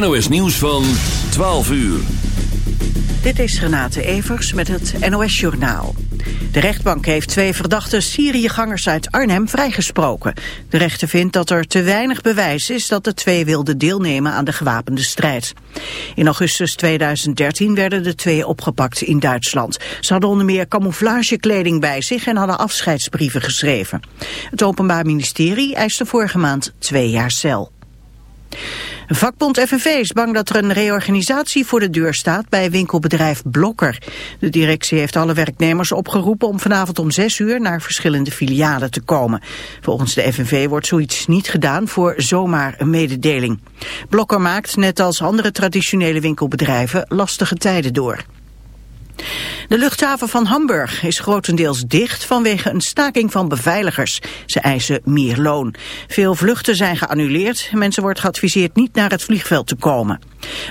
NOS Nieuws van 12 uur. Dit is Renate Evers met het NOS Journaal. De rechtbank heeft twee verdachte Syriëgangers uit Arnhem vrijgesproken. De rechter vindt dat er te weinig bewijs is dat de twee wilden deelnemen aan de gewapende strijd. In augustus 2013 werden de twee opgepakt in Duitsland. Ze hadden onder meer camouflagekleding bij zich en hadden afscheidsbrieven geschreven. Het Openbaar Ministerie eiste vorige maand twee jaar cel. Vakbond FNV is bang dat er een reorganisatie voor de deur staat bij winkelbedrijf Blokker. De directie heeft alle werknemers opgeroepen om vanavond om 6 uur naar verschillende filialen te komen. Volgens de FNV wordt zoiets niet gedaan voor zomaar een mededeling. Blokker maakt, net als andere traditionele winkelbedrijven, lastige tijden door. De luchthaven van Hamburg is grotendeels dicht vanwege een staking van beveiligers. Ze eisen meer loon. Veel vluchten zijn geannuleerd. Mensen wordt geadviseerd niet naar het vliegveld te komen.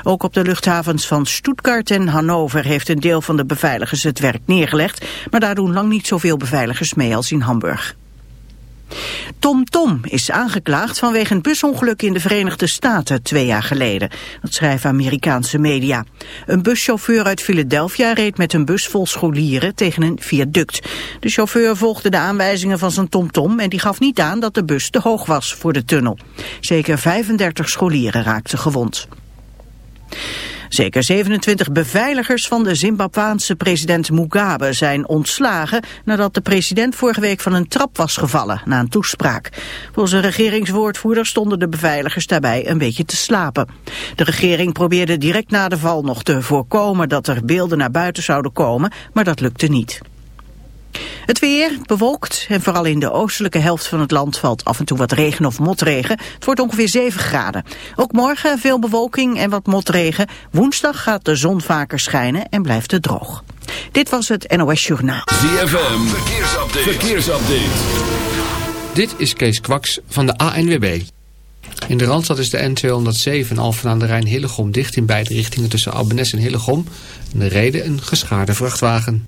Ook op de luchthavens van Stuttgart en Hannover heeft een deel van de beveiligers het werk neergelegd. Maar daar doen lang niet zoveel beveiligers mee als in Hamburg. Tom Tom is aangeklaagd vanwege een busongeluk in de Verenigde Staten twee jaar geleden. Dat schrijven Amerikaanse media. Een buschauffeur uit Philadelphia reed met een bus vol scholieren tegen een viaduct. De chauffeur volgde de aanwijzingen van zijn TomTom -tom en die gaf niet aan dat de bus te hoog was voor de tunnel. Zeker 35 scholieren raakten gewond. Zeker 27 beveiligers van de Zimbabwaanse president Mugabe zijn ontslagen nadat de president vorige week van een trap was gevallen na een toespraak. Volgens een regeringswoordvoerder stonden de beveiligers daarbij een beetje te slapen. De regering probeerde direct na de val nog te voorkomen dat er beelden naar buiten zouden komen, maar dat lukte niet. Het weer bewolkt en vooral in de oostelijke helft van het land valt af en toe wat regen of motregen. Het wordt ongeveer 7 graden. Ook morgen veel bewolking en wat motregen. Woensdag gaat de zon vaker schijnen en blijft het droog. Dit was het NOS Journaal. ZFM, verkeersupdate. verkeersupdate. Dit is Kees Kwaks van de ANWB. In de Randstad is de N207 Alphen aan de Rijn Hillegom dicht in beide richtingen tussen Albenes en Hillegom. De reden een geschaarde vrachtwagen.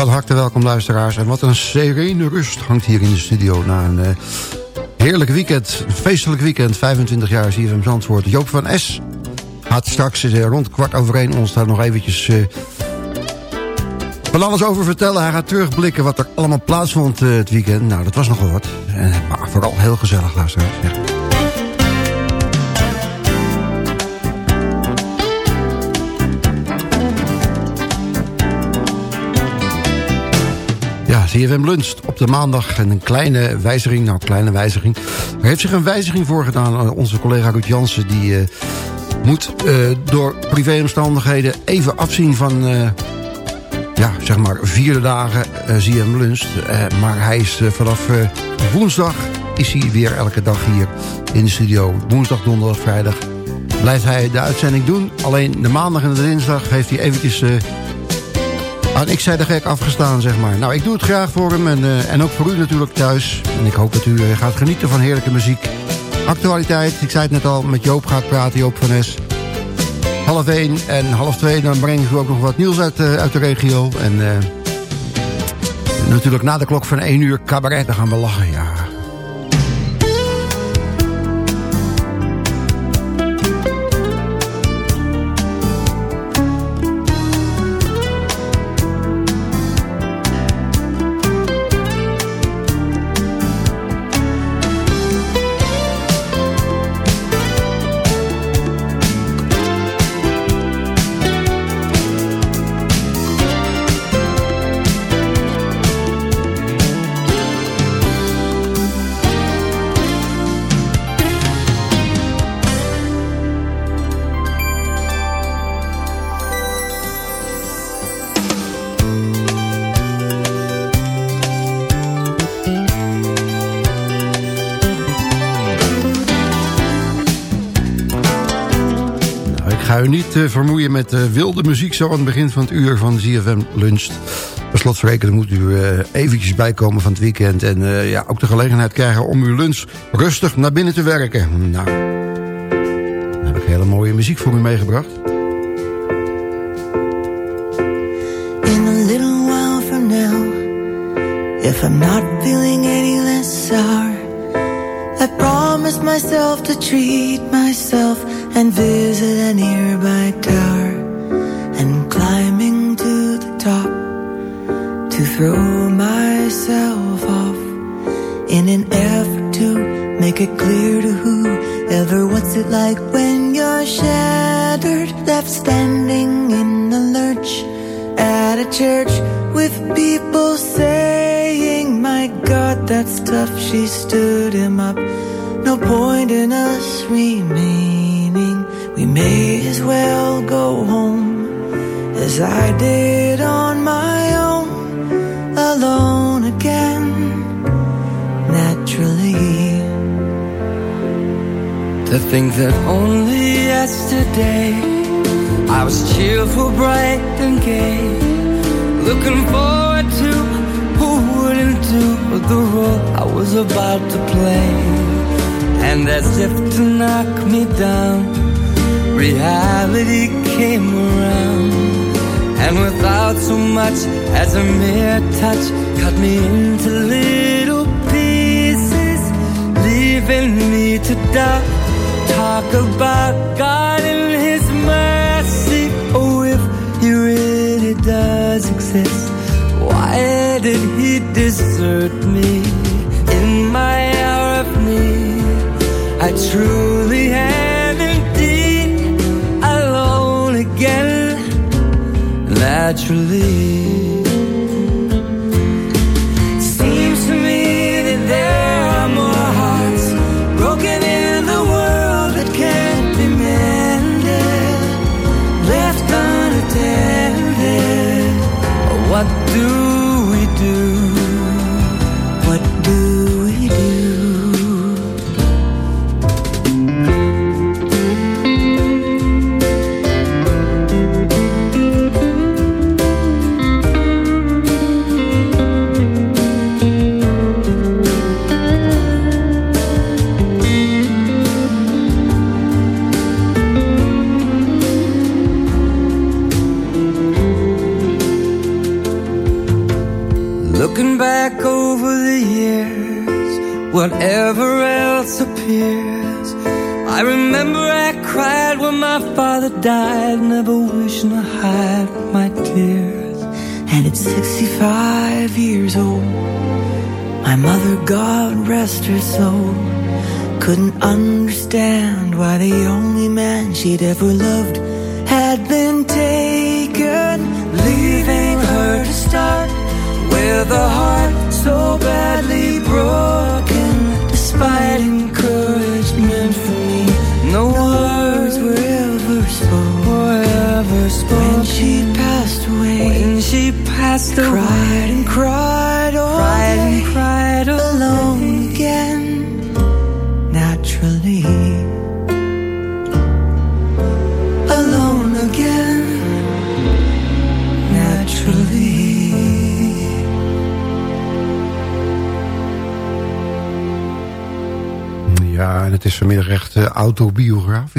Van harte welkom luisteraars. En wat een serene rust hangt hier in de studio na een eh, heerlijk weekend. Een feestelijk weekend, 25 jaar CFM Zandvoort. Joop van S gaat straks eh, rond kwart over één ons daar nog eventjes... Van alles over vertellen. Hij gaat terugblikken wat er allemaal plaatsvond uh, het weekend. Nou, dat was nogal wat. Uh, maar vooral heel gezellig, luisteraars. Ja. CFM Lunch op de maandag. En een kleine wijziging, nou kleine wijziging. Er heeft zich een wijziging voor gedaan. Onze collega Ruud Jansen, die uh, moet uh, door privéomstandigheden even afzien van... Uh, ja, zeg maar vierde dagen ZFM Lunch. maar hij is vanaf woensdag is hij weer elke dag hier in de studio. Woensdag, donderdag, vrijdag blijft hij de uitzending doen. Alleen de maandag en de dinsdag heeft hij eventjes aan ik zei de gek afgestaan, zeg maar. Nou, ik doe het graag voor hem en, uh, en ook voor u natuurlijk thuis. En ik hoop dat u uh, gaat genieten van heerlijke muziek. Actualiteit, ik zei het net al, met Joop gaat praten, Joop van S. Half één en half twee, dan breng ik u ook nog wat nieuws uit, uh, uit de regio. En natuurlijk na de klok van één uur cabaret, dan gaan we lachen, ja. U niet uh, vermoeien met uh, wilde muziek... zo aan het begin van het uur van ZFM Lunch. Per slotverrekening moet u uh, eventjes bijkomen van het weekend... en ja, ook de gelegenheid krijgen om uw lunch rustig naar binnen te werken. Nou, dan heb ik hele mooie muziek voor u meegebracht. In a little while from now If I'm not feeling any less sour I promise myself to treat myself and visit a nearby tower and climbing to the top to throw myself off in an effort to make it clear to whoever what's it like when you're shattered left standing in the lurch at a church with people saying my god that's tough she stood him up no point in us remaining. We may as well go home as I did on my own, alone again, naturally. To think that only yesterday I was cheerful, bright, and gay, looking forward to who wouldn't do the role I was about to play. And as if to knock me down, reality came around. And without so much as a mere touch, cut me into little pieces, leaving me to die. Talk about God and His mercy. Oh, if He really does exist, why did He desert me in my hour of need? I truly am naturally.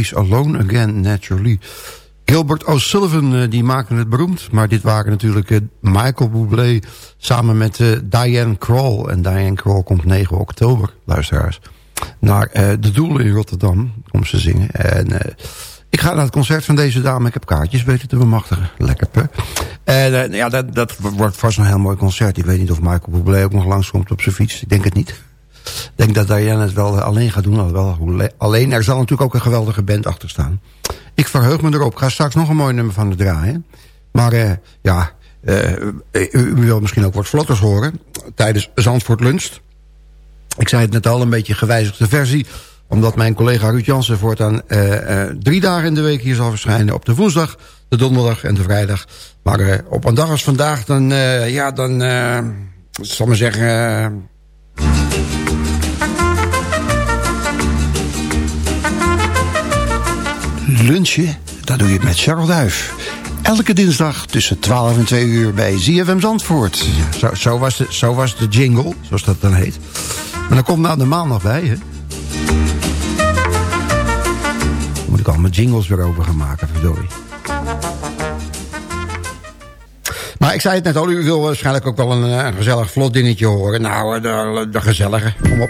Alone Again, Naturally. Gilbert O'Sullivan, eh, die maakte het beroemd. Maar dit waren natuurlijk eh, Michael Bublé samen met eh, Diane Kroll. En Diane Kroll komt 9 oktober, luisteraars, naar de Doelen in Rotterdam om ze zingen. En ik ga naar het concert van deze dame. Ik heb kaartjes weten te bemachtigen. Lekker, hè? En eh, ja, dat, dat wordt vast een heel mooi concert. Ik weet niet of Michael Bublé ook nog langskomt op zijn fiets. Ik denk het niet. Ik denk dat Diane het wel alleen gaat doen. Alhoewel, alleen, er zal natuurlijk ook een geweldige band achter staan. Ik verheug me erop. Ik ga straks nog een mooi nummer van de draaien. Maar eh, ja, eh, u, u wil misschien ook wat vlotters horen. Tijdens Zandvoort Lunch. Ik zei het net al, een beetje gewijzigde versie. Omdat mijn collega Ruud Jansen voortaan eh, eh, drie dagen in de week hier zal verschijnen. Op de woensdag, de donderdag en de vrijdag. Maar eh, op een dag als vandaag, dan, eh, ja, dan, eh, zal ik maar zeggen... lunchen, dat doe je met Charles Duif. Elke dinsdag tussen 12 en 2 uur bij ZFM Zandvoort. Zo, zo, was de, zo was de jingle, zoals dat dan heet. Maar dan komt nou de maandag bij, hè. Dan moet ik al mijn jingles weer over gaan maken, verdorie. Maar ik zei het net al, u wil waarschijnlijk ook wel een, eh, gezellig vlot dingetje horen. Nou, eh, de, de gezellige, kom op.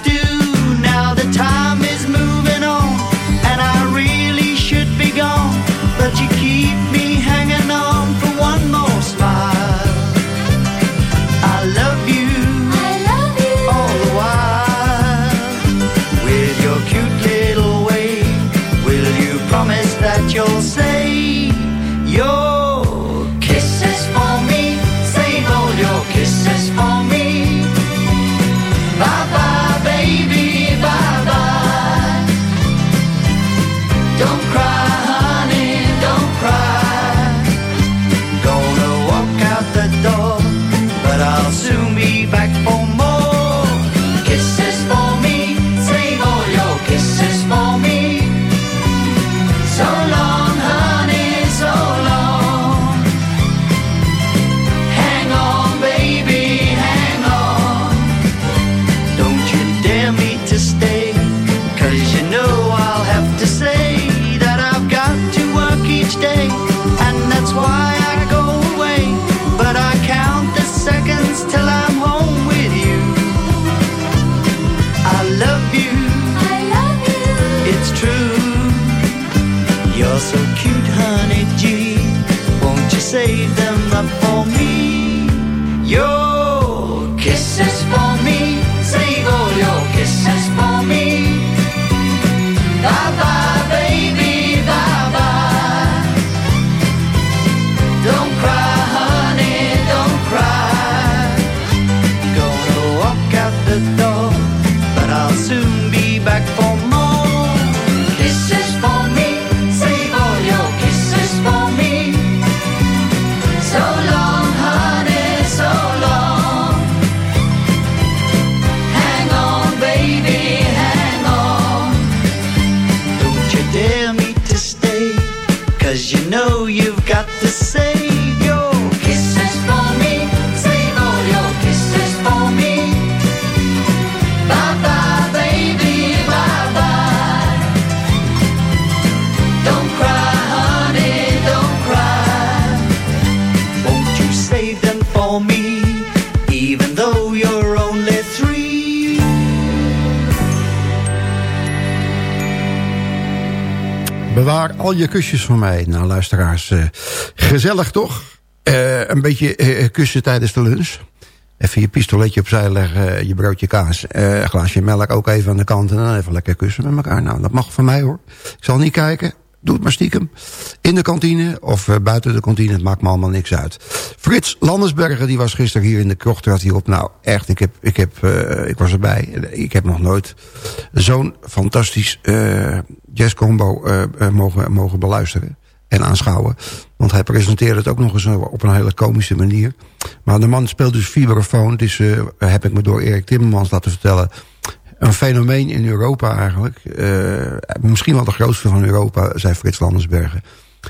do. Al je kusjes voor mij. Nou, luisteraars, eh, gezellig toch? Eh, een beetje eh, kussen tijdens de lunch. Even je pistoletje opzij leggen, je broodje kaas. een glaasje melk ook even aan de kant. En dan even lekker kussen met elkaar. Nou, dat mag van mij hoor. Ik zal niet kijken. Doe het maar stiekem. In de kantine of buiten de kantine. Het maakt me allemaal niks uit. Frits Landersberger, die was gisteren hier in de krocht. Had hierop. Nou, echt, ik, heb, ik, heb, ik was erbij. Ik heb nog nooit zo'n fantastisch jazzcombo mogen, mogen beluisteren en aanschouwen. Want hij presenteerde het ook nog eens op een hele komische manier. Maar de man speelt dus vibrafoon. Dus uh, heb ik me door Erik Timmermans laten vertellen... een fenomeen in Europa eigenlijk. Uh, misschien wel de grootste van Europa, zei Frits Landersbergen.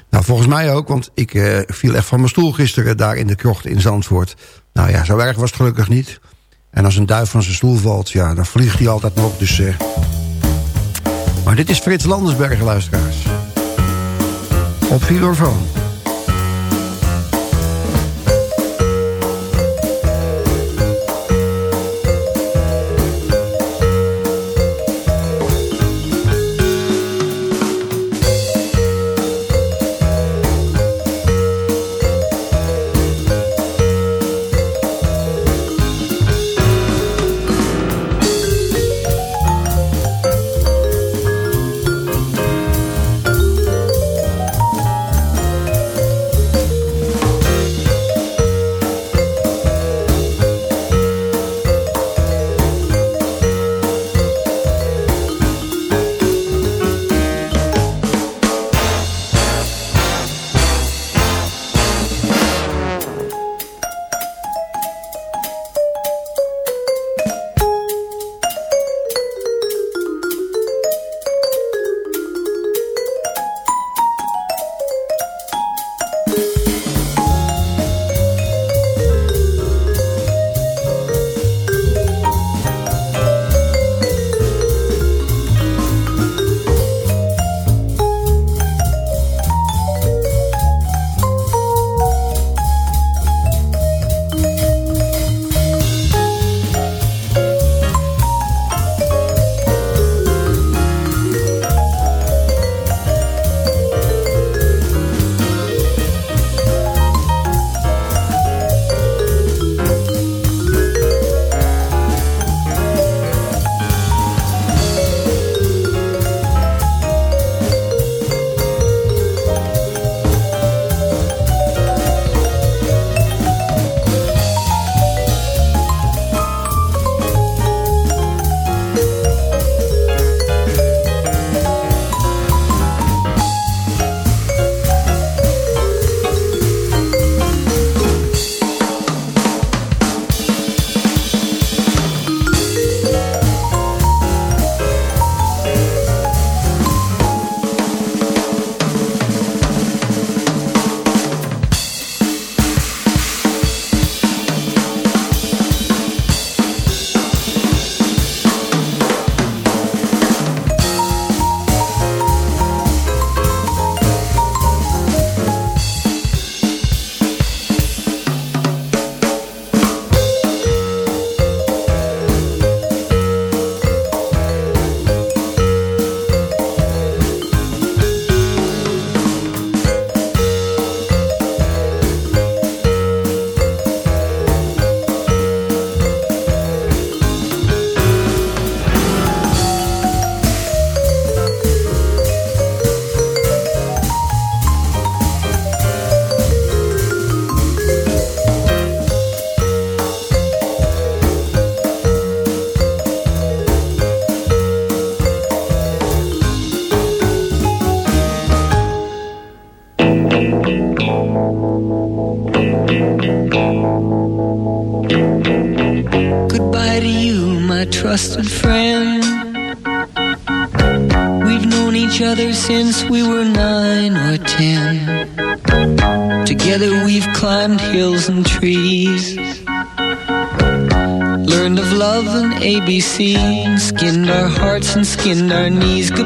Nou, volgens mij ook, want ik uh, viel echt van mijn stoel gisteren... daar in de krocht in Zandvoort. Nou ja, zo erg was het gelukkig niet. En als een duif van zijn stoel valt, ja, dan vliegt hij altijd nog. Dus, maar dit is Frits Landersbergen, luisteraars op vibrafoon.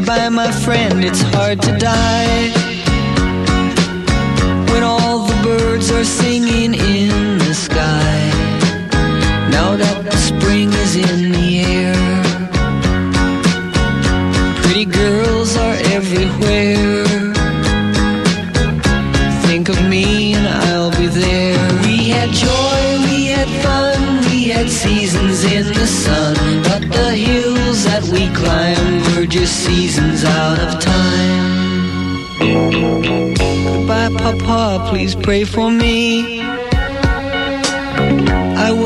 Goodbye, my friend, it's hard to die.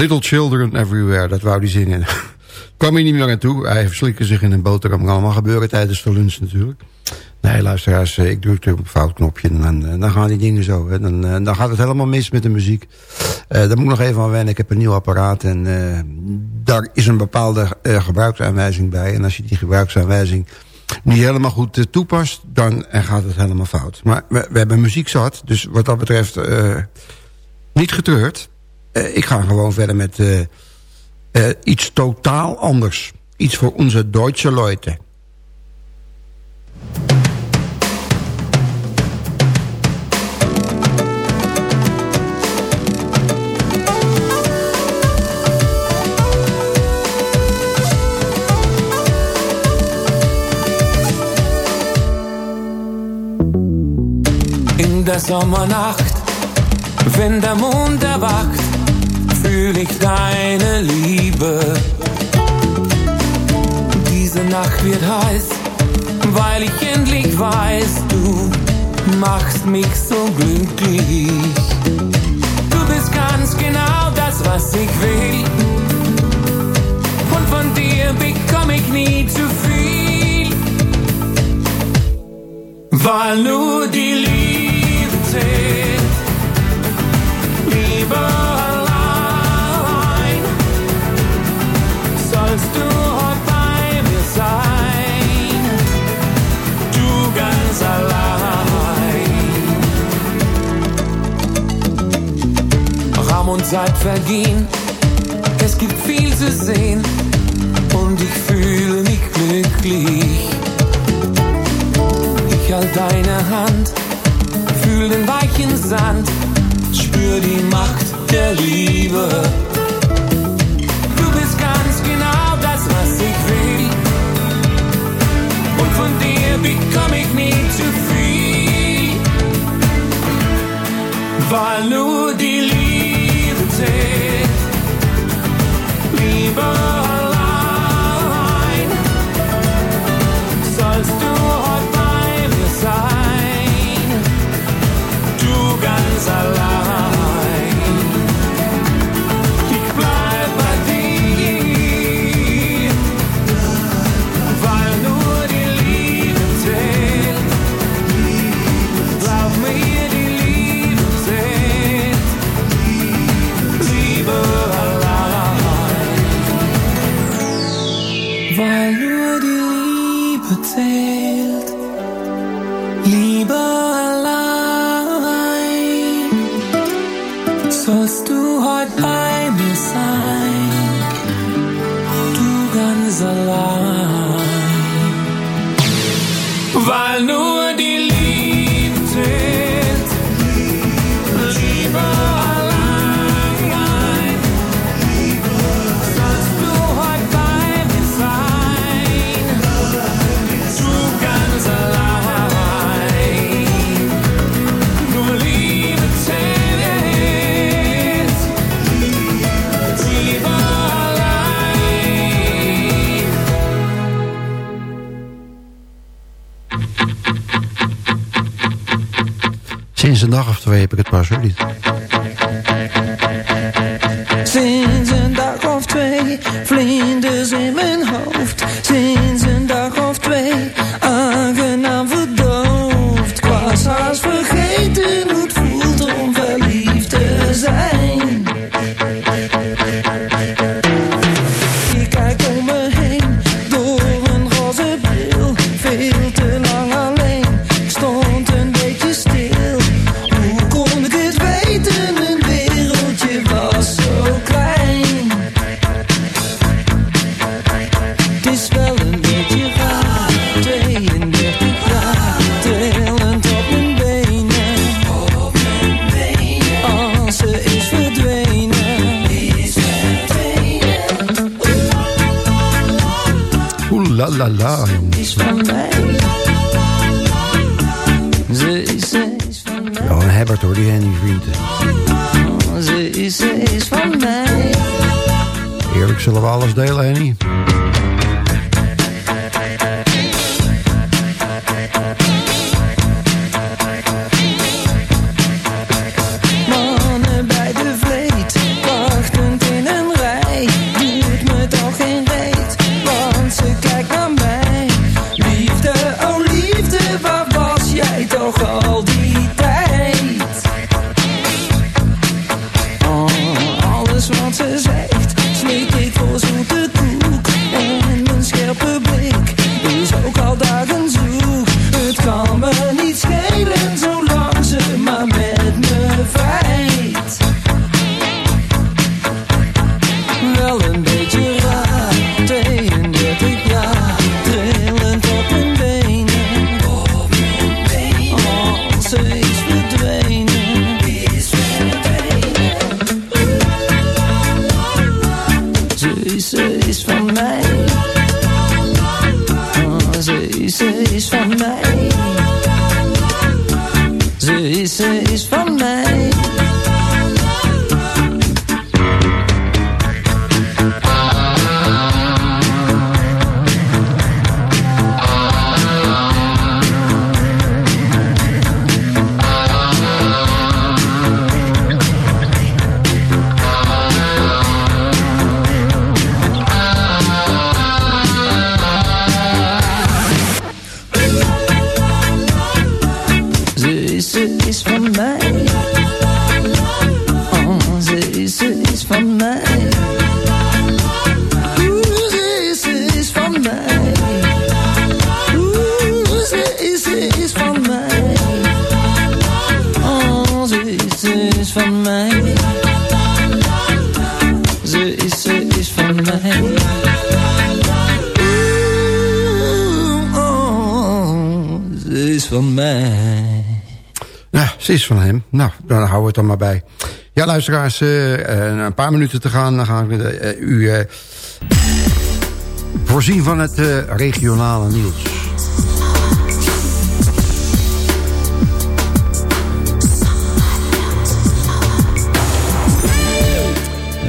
Little Children Everywhere, dat wou hij zingen. Kwam hij niet meer aan toe. Hij verslikken zich in een boterham. Kan allemaal gebeuren tijdens de lunch natuurlijk. Nee, luisteraars, eh, ik druk op een fout knopje en dan, eh, dan gaan die dingen zo. Hè. Dan, eh, dan gaat het helemaal mis met de muziek. Eh daar moet ik nog even aan wennen. Ik heb een nieuw apparaat en daar is een bepaalde gebruiksaanwijzing bij. En als je die gebruiksaanwijzing niet helemaal goed toepast, dan gaat het helemaal fout. Maar we, we hebben muziek zat, dus wat dat betreft niet getreurd. Eh, ik ga gewoon verder met eh, eh, iets totaal anders. Iets voor onze Duitse Leute. In der Sommernacht, wenn der Mond erwacht, fühle ich deine Liebe. Diese Nacht wird heiß, weil ich endlich weiß, du machst mich so glücklich. Du bist ganz genau das, was ich will. Und von dir bekomme ich nie zu viel. Weil nur die Zeit vergehen. Es gibt viel zu sehen. Und ich fühle mich glücklich. Ich halt deine Hand, fühl den weichen Sand, spür die Macht der Liebe. Du bist ganz genau das, was ich will. Und von dir bekomme ich nie zu viel. Weil nur die een dag of twee heb ik het pas, hoor niet. Sinds een dag of twee, vlinders Nou, ze is van hem. Nou, dan houden we het dan maar bij. Ja, luisteraars, uh, een paar minuten te gaan. Dan ga ik eh, u voorzien van het regionale nieuws.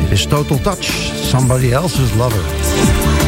Dit is Total Touch, Somebody Else's Lover.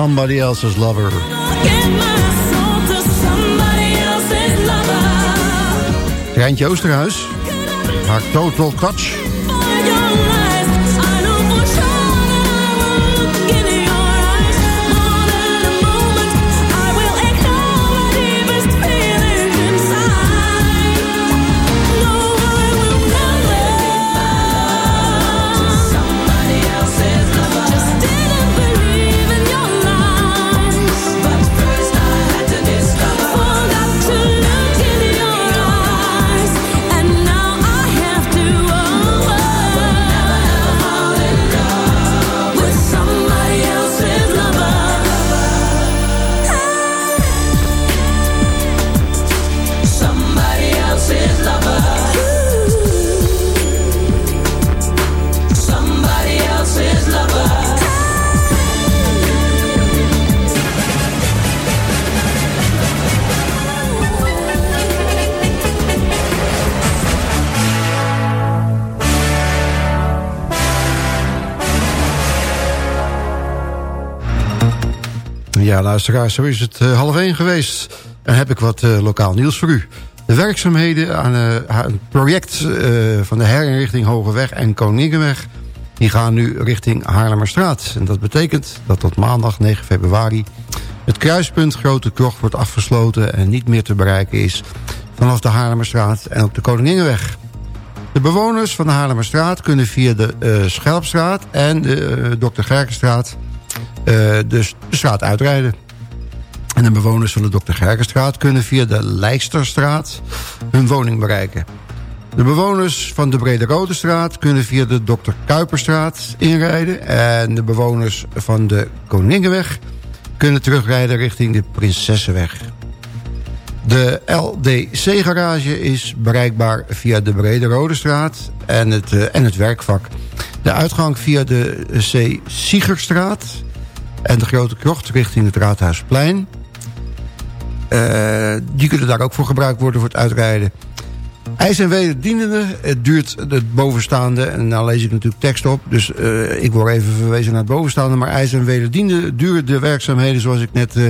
Somebody Else's Lover. Treintje Oosterhuis. Haar Total Touch. Luisteraars, zo is het eh, half één geweest. En heb ik wat eh, lokaal nieuws voor u. De werkzaamheden aan eh, het project van de herinrichting Hogeweg en Koningenweg... die gaan nu richting Haarlemmerstraat. En dat betekent dat tot maandag 9 februari... het kruispunt Grote Krocht wordt afgesloten... en niet meer te bereiken is vanaf de Haarlemmerstraat en op de Koningingenweg. De bewoners van de Haarlemmerstraat kunnen via de Schelpstraat... en de Dr. Gerkenstraat dus de straat uitrijden. En de bewoners van de Dr. Gerkenstraat kunnen via de Leiksterstraat hun woning bereiken. De bewoners van de Brede Rode Straat kunnen via de Dr. Kuiperstraat inrijden. En de bewoners van de Koningenweg kunnen terugrijden richting de Prinsessenweg. De LDC-garage is bereikbaar via de Brede Rode Straat en het, eh, en het werkvak. De uitgang via de C. Siegerstraat en de Grote Krocht richting het Raadhuisplein. Eh, die kunnen daar ook voor gebruikt worden voor het uitrijden. IJs en wederdienende, het duurt het bovenstaande... en nou lees ik natuurlijk tekst op, dus eh, ik word even verwezen naar het bovenstaande... maar IJs en wederdienende duren de werkzaamheden zoals ik net eh,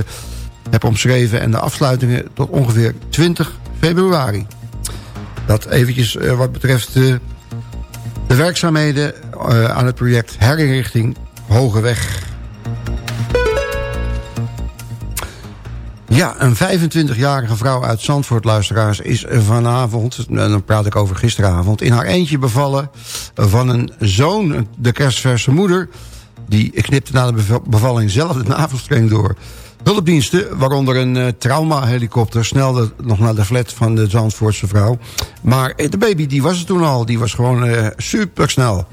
heb omschreven... en de afsluitingen tot ongeveer 20 februari. Dat eventjes wat betreft de werkzaamheden aan het project herinrichting Hogeweg. Ja, een 25-jarige vrouw uit Zandvoort, luisteraars, is vanavond, en dan praat ik over gisteravond, in haar eentje bevallen van een zoon, de kerstverse moeder. Die knipte na de beva- bevalling zelf de navelstreng door. Hulpdiensten, waaronder een uh, traumahelikopter, snelde nog naar de flat van de Zandvoortse vrouw. Maar eh, de baby, die was er toen al, die was gewoon uh, supersnel.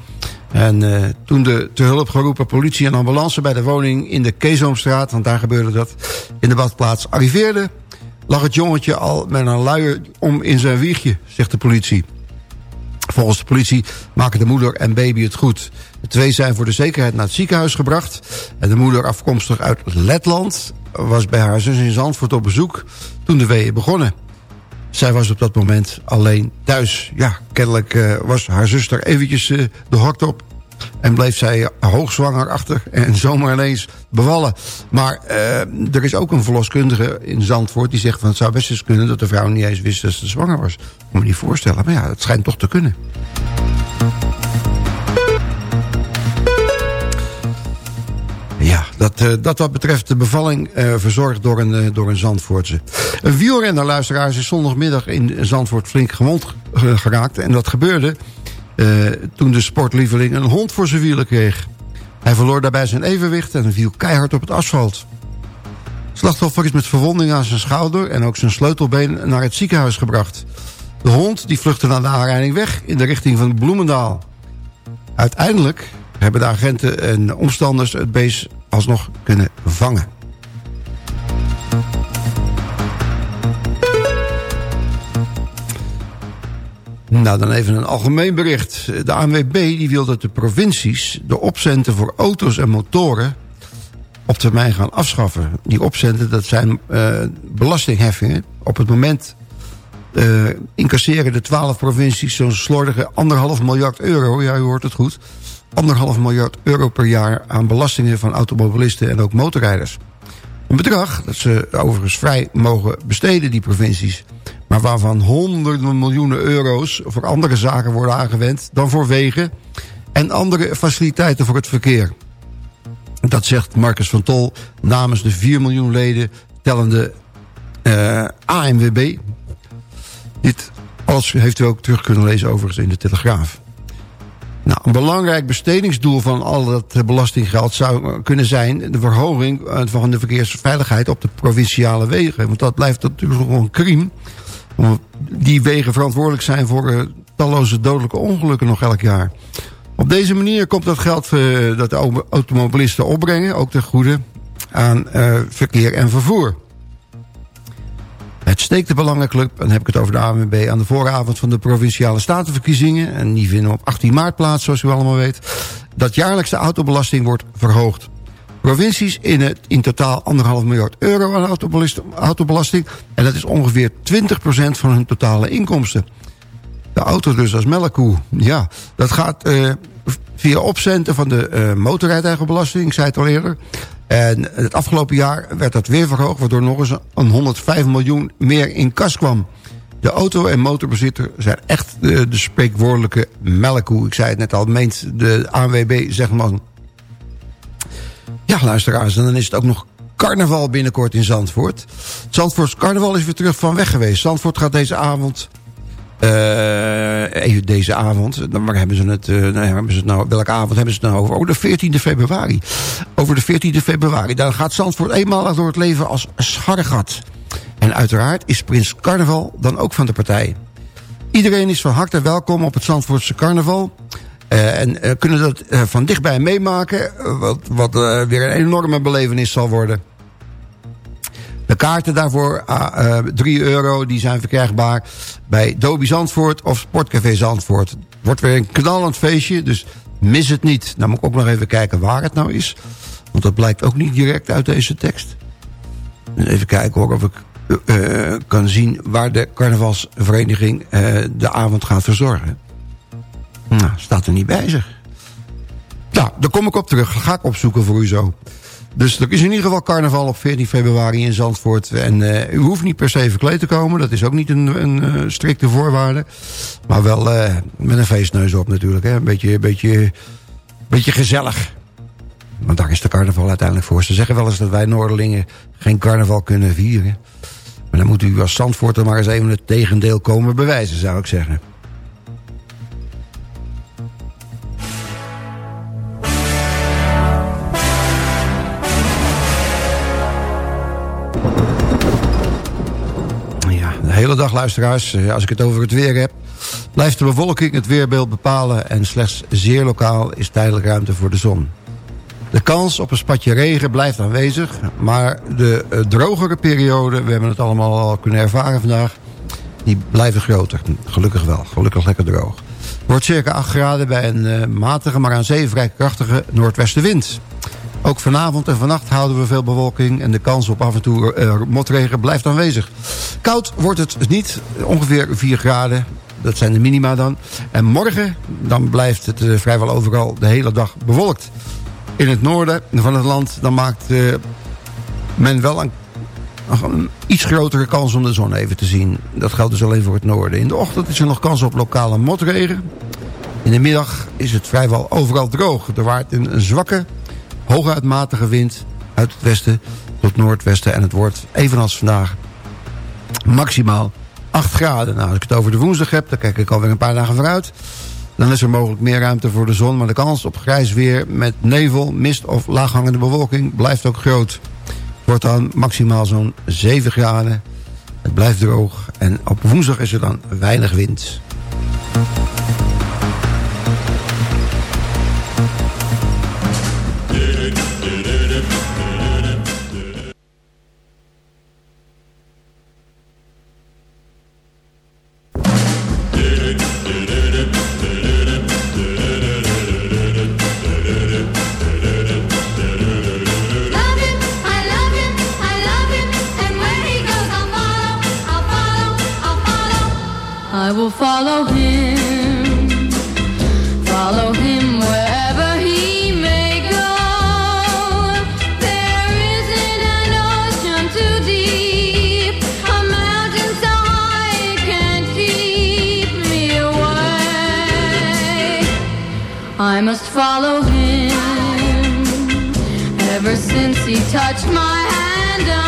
En uh, toen de te hulp geroepen politie en ambulance bij de woning in de Keesomstraat... want daar gebeurde dat, in de badplaats arriveerde... lag het jongetje al met een luier om in zijn wiegje, zegt de politie. Volgens de politie maken de moeder en baby het goed. De twee zijn voor de zekerheid naar het ziekenhuis gebracht. En de moeder, afkomstig uit Letland, was bij haar zus in Zandvoort op bezoek toen de weeën begonnen. Zij was op dat moment alleen thuis. Ja, kennelijk uh, was haar zuster eventjes uh, de hort op. En bleef zij hoogzwanger achter en zomaar ineens bevallen. Maar er is ook een verloskundige in Zandvoort die zegt... van het zou best eens kunnen dat de vrouw niet eens wist dat ze zwanger was. Moet me niet voorstellen, maar ja, het schijnt toch te kunnen. Dat, uh, dat wat betreft de bevalling uh, verzorgd door een, uh, door een Zandvoortse. Een wielrenner, luisteraars, is zondagmiddag in Zandvoort flink gewond geraakt. En dat gebeurde toen de sportlieveling een hond voor zijn wielen kreeg. Hij verloor daarbij zijn evenwicht en viel keihard op het asfalt. Slachtoffer is met verwonding aan zijn schouder en ook zijn sleutelbeen naar het ziekenhuis gebracht. De hond die vluchtte na de aanrijding weg in de richting van Bloemendaal. Uiteindelijk hebben de agenten en omstanders het beest alsnog kunnen vangen. Nou, dan even een algemeen bericht. De ANWB die wil dat de provincies de opcenten voor auto's en motoren op termijn gaan afschaffen. Die opcenten, dat zijn uh, belastingheffingen. Op het moment uh, incasseren de twaalf provincies zo'n slordige anderhalf miljard euro. Ja, u hoort het goed anderhalf miljard euro per jaar aan belastingen van automobilisten en ook motorrijders. Een bedrag dat ze overigens vrij mogen besteden, die provincies. Maar waarvan honderden miljoenen euro's voor andere zaken worden aangewend dan voor wegen en andere faciliteiten voor het verkeer. Dat zegt Marcus van Tol namens de 4 miljoen leden tellende uh, ANWB. Dit alles heeft u ook terug kunnen lezen overigens in de Telegraaf. Nou, een belangrijk bestedingsdoel van al dat belastinggeld zou kunnen zijn... de verhoging eh, van de verkeersveiligheid op de provinciale wegen. Want dat blijft natuurlijk nog een crime. Die wegen verantwoordelijk zijn voor uh, talloze dodelijke ongelukken nog elk jaar. Op deze manier komt dat geld uh, dat de automobilisten opbrengen... ook ten goede aan verkeer en vervoer. Het steekt de Belangenclub, dan heb ik het over de ANWB... aan de vooravond van de Provinciale Statenverkiezingen... en die vinden op 18 maart plaats, zoals u allemaal weet... dat jaarlijks de autobelasting wordt verhoogd. Provincies in, het, in totaal anderhalf miljard euro aan autobelasting... en dat is ongeveer 20% van hun totale inkomsten. De auto dus als melkkoe, ja, dat gaat uh, via opcenten van de uh, motorrijtuigenbelasting... ik zei het al eerder... En het afgelopen jaar werd dat weer verhoogd... waardoor nog eens een 105 miljoen meer in kas kwam. De auto- en motorbezitter zijn echt de, de spreekwoordelijke melkkoe. Ik zei het net al, meent de ANWB, zeg maar. Ja, luisteraars, en dan is het ook nog carnaval binnenkort in Zandvoort. Zandvoorts carnaval is weer terug van weg geweest. Zandvoort gaat deze avond even deze avond. Waar hebben ze het, uh, nou, hebben ze het nou, welke avond hebben ze het nou over? Over de 14e februari. Over de 14e februari. Dan gaat Zandvoort eenmalig door het leven als scharregat. En uiteraard is Prins Carnaval dan ook van de partij. Iedereen is van harte welkom op het Zandvoortse carnaval. Uh, en kunnen dat van dichtbij meemaken. wat wat weer een enorme belevenis zal worden. De kaarten daarvoor, uh, 3 euro, die zijn verkrijgbaar bij Dobi Zandvoort of Sportcafé Zandvoort. Wordt weer een knallend feestje, dus mis het niet. Dan moet ik ook nog even kijken waar het nou is. Want dat blijkt ook niet direct uit deze tekst. Even kijken hoor, of ik uh, kan zien waar de carnavalsvereniging uh, de avond gaat verzorgen. Nou, staat er niet bij zich. Nou, daar kom ik op terug. Ga ik opzoeken voor u zo. Dus er is in ieder geval carnaval op 14 februari in Zandvoort. En uh, u hoeft niet per se verkleed te komen. Dat is ook niet een, een uh, strikte voorwaarde. Maar wel uh, met een feestneus op natuurlijk. Hè. Een beetje, beetje, beetje gezellig. Want daar is de carnaval uiteindelijk voor. Ze zeggen wel eens dat wij Noorderlingen geen carnaval kunnen vieren. Maar dan moet u als Zandvoort er maar eens even het tegendeel komen bewijzen, zou ik zeggen. Hele dag luisteraars. Eh, als ik het over het weer heb... blijft de bevolking het weerbeeld bepalen... en slechts zeer lokaal is tijdelijk ruimte voor de zon. De kans op een spatje regen blijft aanwezig... maar de uh, drogere periode, we hebben het allemaal al kunnen ervaren vandaag... die blijven groter. Gelukkig wel, gelukkig lekker droog. Wordt circa 8 graden bij een uh, matige, maar aan zee vrij krachtige noordwestenwind. Ook vanavond en vannacht houden we veel bewolking... en de kans op af en toe uh, motregen blijft aanwezig. Koud wordt het niet, ongeveer 4 graden. Dat zijn de minima dan. En morgen dan blijft het uh, vrijwel overal de hele dag bewolkt. In het noorden van het land dan maakt uh, men wel een, een, iets grotere kans om de zon even te zien. Dat geldt dus alleen voor het noorden. In de ochtend is er nog kans op lokale motregen. In de middag is het vrijwel overal droog. Er waait een zwakke hooguit matige wind uit het westen tot noordwesten. En het wordt, evenals vandaag, maximaal 8 graden. Nou, als ik het over de woensdag heb, dan kijk ik alweer een paar dagen vooruit. Dan is er mogelijk meer ruimte voor de zon. Maar de kans op grijs weer met nevel, mist of laaghangende bewolking blijft ook groot. Wordt dan maximaal zo'n 7 graden. Het blijft droog. En op woensdag is er dan weinig wind. just follow him. Ever since he touched my hand,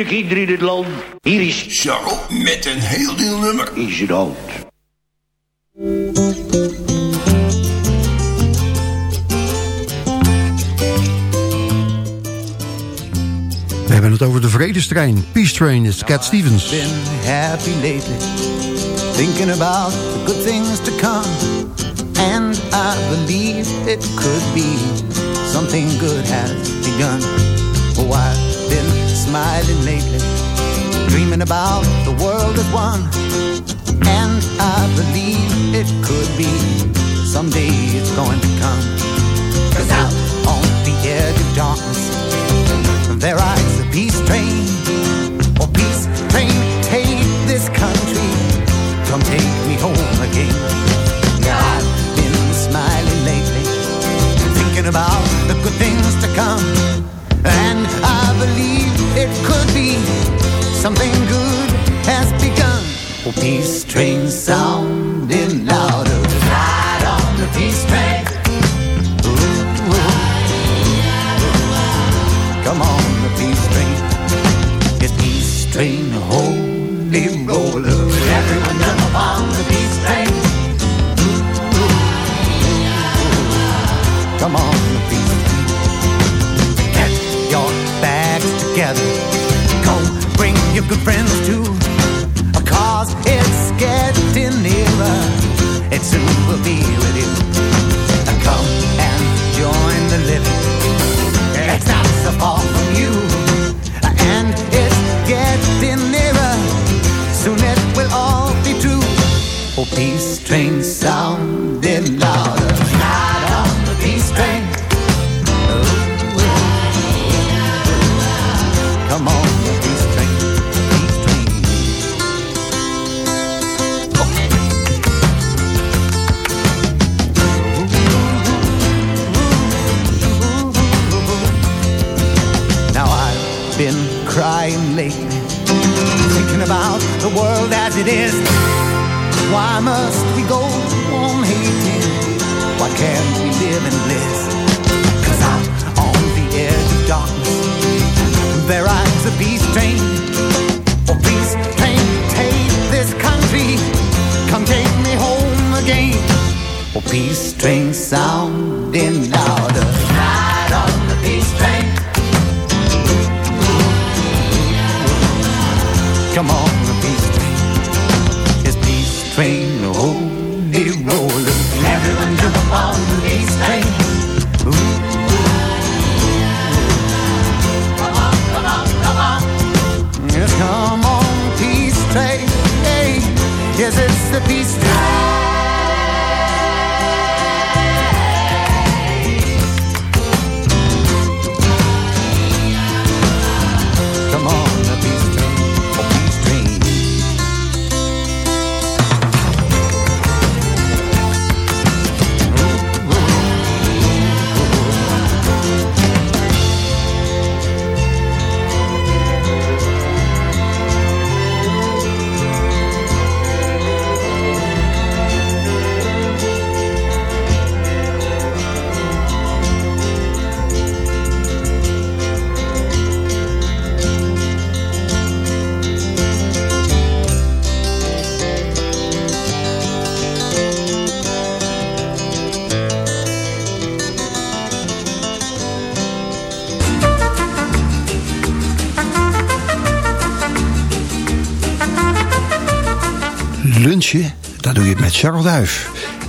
natuurlijk iedereen in het land. Hier is Charles met een heel nieuw nummer. Is het oud. We hebben het over de vredestrein. Peace Train is Cat Stevens. I've been happy lately. Thinking about the good things to come. And I believe it could be. Something good has begun. Oh, I've been smiling lately, dreaming about the world as one. And I believe it could be someday it's going to come. Cause out on the edge of darkness, there rides a peace train. Oh, peace train, take this country, come take me home again. Now I've been smiling lately, thinking about the good things to come. And I believe it could be something good has begun. Oh, peace train sounding louder. Ride on the peace train. Ooh, ooh. Come on. good friends too.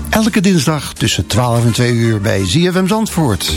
Elke dinsdag tussen 12 en 2 uur bij ZFM Zandvoort.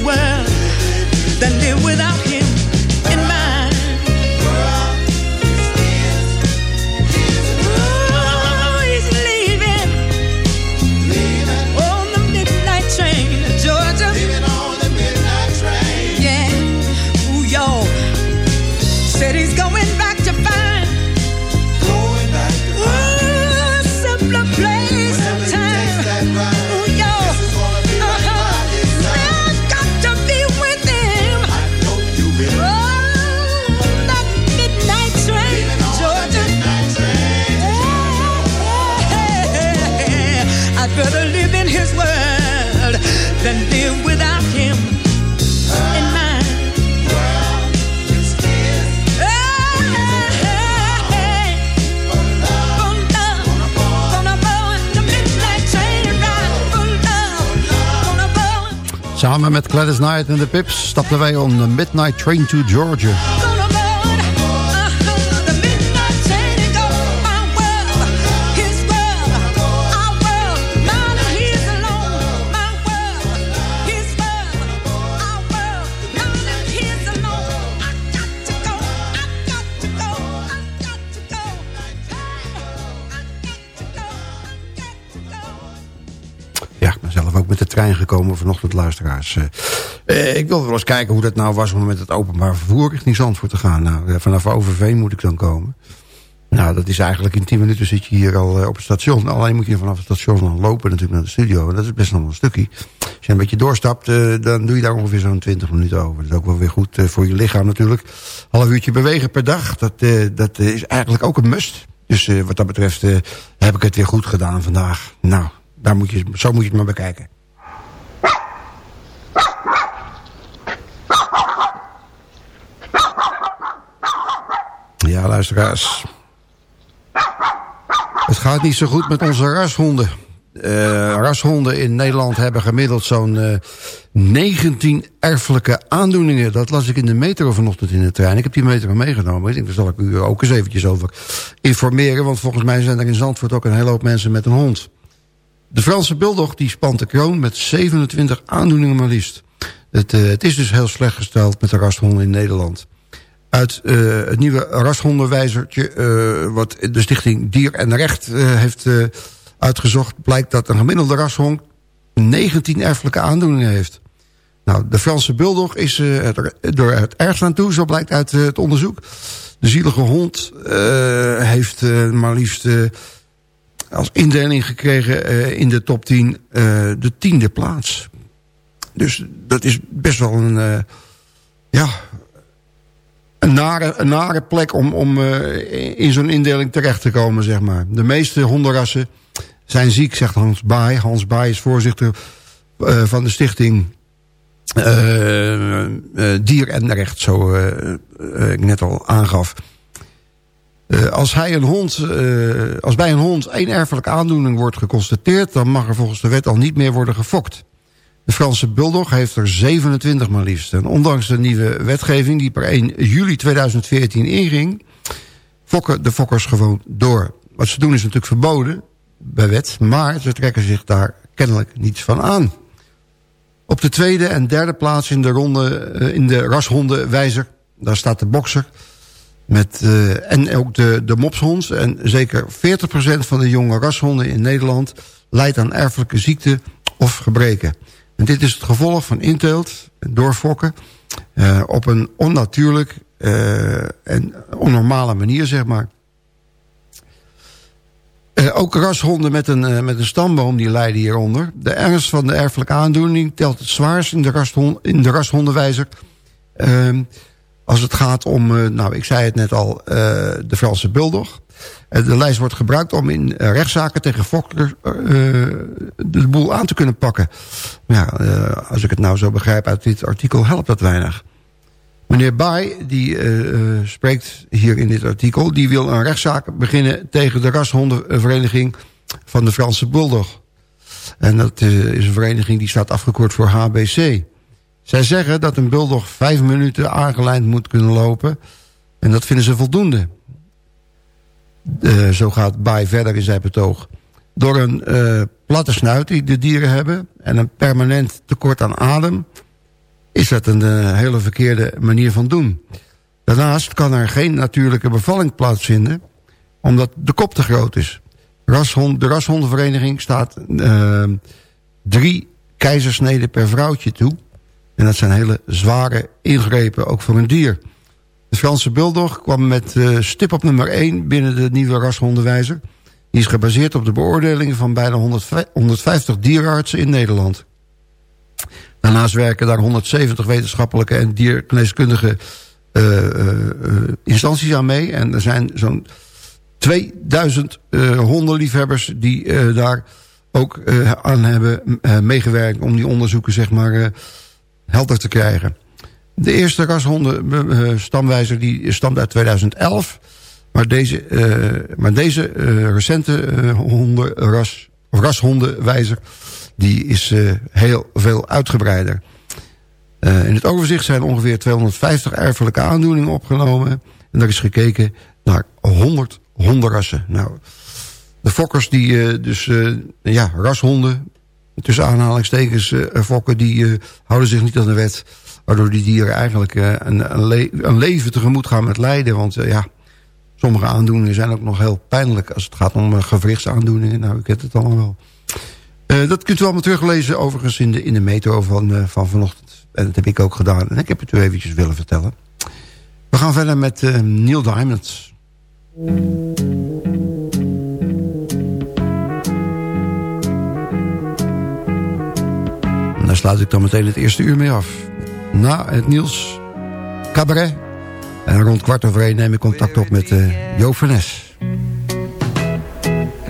this world that live without Gladys Knight en de Pips stapten wij on the Midnight Train to Georgia. Trein gekomen vanochtend, luisteraars. Eh, eh, ik wilde wel eens kijken hoe dat nou was om met het openbaar vervoer richting Zandvoort te gaan. Nou, eh, vanaf Overveen moet ik dan komen. Nou, dat is eigenlijk in 10 minuten zit je hier al op het station. Alleen moet je vanaf het station dan lopen natuurlijk naar de studio. Dat is best nog een stukje. Als je een beetje doorstapt, dan doe je daar ongeveer zo'n 20 minuten over. Dat is ook wel weer goed voor je lichaam natuurlijk. Half uurtje bewegen per dag, dat, dat is eigenlijk ook een must. Dus wat dat betreft heb ik het weer goed gedaan vandaag. Nou, daar moet je, zo moet je het maar bekijken. Ja, Het gaat niet zo goed met onze rashonden. Eh, rashonden in Nederland hebben gemiddeld zo'n eh 19 erfelijke aandoeningen. Dat las ik in de metro vanochtend in de trein. Ik heb die metro meegenomen. Ik daar zal ik u ook eens eventjes over informeren. Want volgens mij zijn er in Zandvoort ook een hele hoop mensen met een hond. De Franse bulldog die spant de kroon met 27 aandoeningen maar liefst. Het, eh, het is dus heel slecht gesteld met de rashonden in Nederland. Uit eh, het nieuwe rashondenwijzertje... eh, wat de stichting Dier en Recht eh, heeft uitgezocht... blijkt dat een gemiddelde rashond 19 erfelijke aandoeningen heeft. Nou, de Franse bulldog is het, door het ergst aan toe, zo blijkt uit het onderzoek. De zielige hond heeft maar liefst als indeling gekregen in de top 10 eh, de tiende plaats. Dus dat is best wel een, ja, een, nare, een nare plek om, om eh, in zo'n indeling terecht te komen, zeg maar. De meeste hondenrassen zijn ziek, zegt Hans Baai. Hans Baai is voorzitter eh, van de stichting eh, Dier en Recht, zo ik net al aangaf. Als, hij een hond, als bij een hond één erfelijke aandoening wordt geconstateerd... dan mag er volgens de wet al niet meer worden gefokt. De Franse bulldog heeft er 27 maar liefst. En ondanks de nieuwe wetgeving die per 1 juli 2014 inging... fokken de fokkers gewoon door. Wat ze doen is natuurlijk verboden bij wet... maar ze trekken zich daar kennelijk niets van aan. Op de tweede en derde plaats in de, ronde, eh, in de rashondenwijzer... daar staat de bokser... Met, uh, en ook de, de mopshond. En zeker 40% van de jonge rashonden in Nederland... leidt aan erfelijke ziekte of gebreken. En dit is het gevolg van inteelt, doorfokken... Uh, op een onnatuurlijk uh, en onnormale manier, zeg maar. Uh, ook rashonden met een, met een stamboom die lijden hieronder. De ernst van de erfelijke aandoening telt het zwaarst in de, rashond, in de rashondenwijzer... Uh, als het gaat om, nou ik zei het net al, de Franse bulldog. Uh, de lijst wordt gebruikt om in rechtszaken tegen Fokker de boel aan te kunnen pakken. Ja, als ik het nou zo begrijp uit dit artikel helpt dat weinig. Meneer Bay, die spreekt hier in dit artikel... die wil een rechtszaak beginnen tegen de rashondenvereniging van de Franse bulldog. En dat is een vereniging die staat afgekort voor HBC... Zij zeggen dat een bulldog vijf minuten aangelijnd moet kunnen lopen. En dat vinden ze voldoende. Uh, zo gaat Baai verder in zijn betoog. Door een uh, platte snuit die de dieren hebben... en een permanent tekort aan adem... is dat een uh, hele verkeerde manier van doen. Daarnaast kan er geen natuurlijke bevalling plaatsvinden... omdat de kop te groot is. Rashond, de rashondenvereniging staat drie keizersneden per vrouwtje toe... En dat zijn hele zware ingrepen, ook voor een dier. De Franse bulldog kwam met uh, stip op nummer 1 binnen de nieuwe rashondenwijzer. Die is gebaseerd op de beoordelingen van bijna 150 dierenartsen in Nederland. Daarnaast werken daar 170 wetenschappelijke en diergeneeskundige uh, uh, instanties aan mee. En er zijn zo'n 2000 hondenliefhebbers die daar ook aan hebben meegewerkt... om die onderzoeken zeg maar helder te krijgen. De eerste rashonden stamwijzer die stamt uit 2011. Maar deze, uh, maar deze recente uh, hondenras, of rashondenwijzer... die is eh, heel veel uitgebreider. Eh, in het overzicht zijn ongeveer 250 erfelijke aandoeningen opgenomen. En er is gekeken naar 100 hondenrassen. Nou, de fokkers die eh, dus, eh, ja, rashonden, tussen aanhalingstekens eh, fokken, die eh, houden zich niet aan de wet. Waardoor die dieren eigenlijk eh, een, een, een leven tegemoet gaan met lijden. Want eh, ja, sommige aandoeningen zijn ook nog heel pijnlijk als het gaat om eh, gewrichtsaandoeningen. Nou, u kent het allemaal wel. Dat kunt u allemaal teruglezen overigens in de, in de metro van, van vanochtend. En dat heb ik ook gedaan. En ik heb het u eventjes willen vertellen. We gaan verder met eh, Neil Diamond. En daar sluit ik dan meteen het eerste uur mee af. Na het Niels Cabaret. En rond kwart over één neem ik contact op met eh Joop van Nes.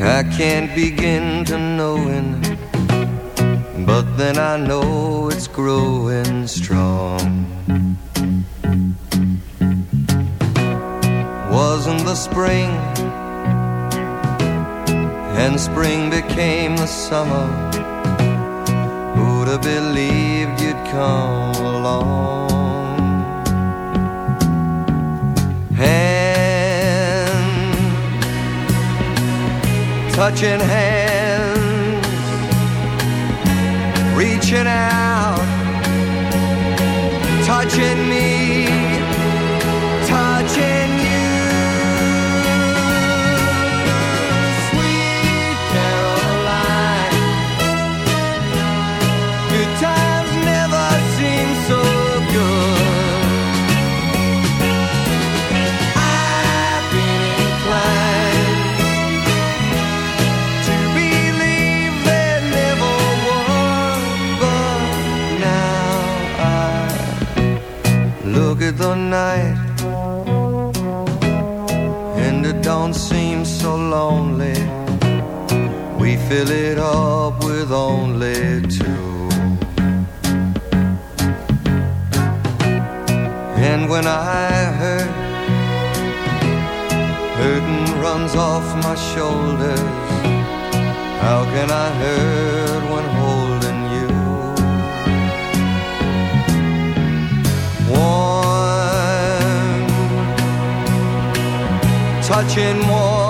I can't begin to knowing, but then I know it's growing strong. Wasn't the spring, and spring became the summer. Who'd believed you'd come along? Hand touching hands, reaching out, touching me, fill it up with only two. And when I hurt, hurting runs off my shoulders. How can I hurt when holding you? Warm, touching warm,